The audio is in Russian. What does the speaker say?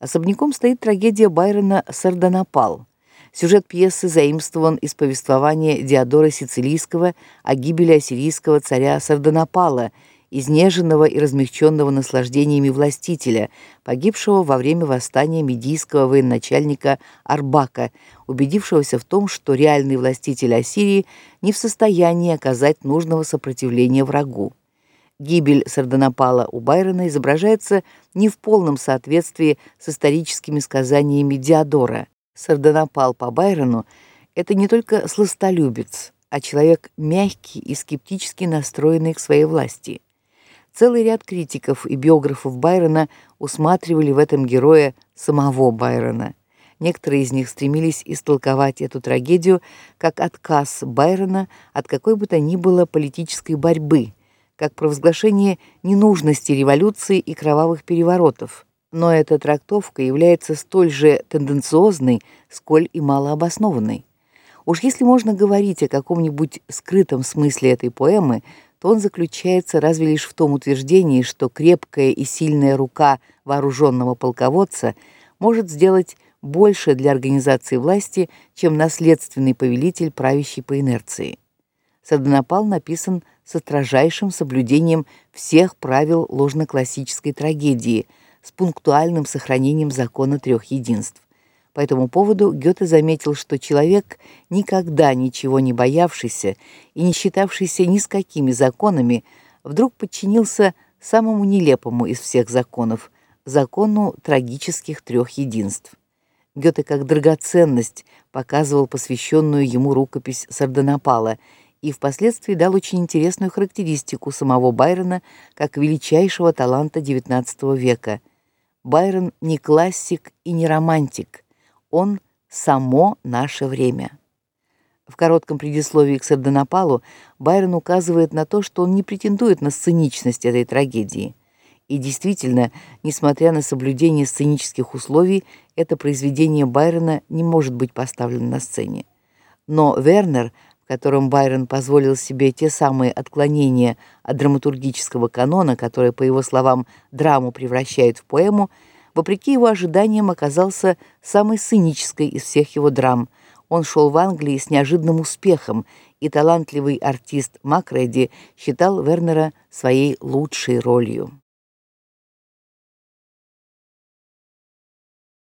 Особняком стоит трагедия Байрона Сардонапал. Сюжет пьесы заимствован из повествования Диодора Сицилийского о гибели ассирийского царя Сардонапала, изнеженного и размягченного наслаждениями властителя, погибшего во время восстания медийского военачальника Арбака, убедившегося в том, что реальный властитель Ассирии не в состоянии оказать нужного сопротивления врагу. Гибель Сардонапала у Байрона изображается не в полном соответствии с историческими сказаниями Диодора. Сардонапал по Байрону это не только сластолюбец, а человек мягкий и скептически настроенный к своей власти. Целый ряд критиков и биографов Байрона усматривали в этом героя самого Байрона. Некоторые из них стремились истолковать эту трагедию как отказ Байрона от какой бы то ни было политической борьбы как провозглашение ненужности революции и кровавых переворотов. Но эта трактовка является столь же тенденциозной, сколь и малообоснованной. Уж если можно говорить о каком-нибудь скрытом смысле этой поэмы, то он заключается разве лишь в том утверждении, что крепкая и сильная рука вооруженного полководца может сделать больше для организации власти, чем наследственный повелитель, правящий по инерции. Садонапал написан со строжайшим соблюдением всех правил ложно-классической трагедии, с пунктуальным сохранением закона трех единств. По этому поводу Гёте заметил, что человек, никогда ничего не боявшийся и не считавшийся ни с какими законами, вдруг подчинился самому нелепому из всех законов закону трагических трех единств. Гёте как драгоценность показывал посвященную ему рукопись Сардонапала и впоследствии дал очень интересную характеристику самого Байрона как величайшего таланта XIX века. Байрон не классик и не романтик, он само наше время. В коротком предисловии к Сардонапалу Байрон указывает на то, что он не претендует на сценичность этой трагедии. И действительно, несмотря на соблюдение сценических условий, это произведение Байрона не может быть поставлено на сцене. Но Вернер которым Байрон позволил себе те самые отклонения от драматургического канона, которые, по его словам, драму превращают в поэму, вопреки его ожиданиям оказался самой сценической из всех его драм. Он шел в Англии с неожиданным успехом, и талантливый артист Макреди считал Вернера своей лучшей ролью.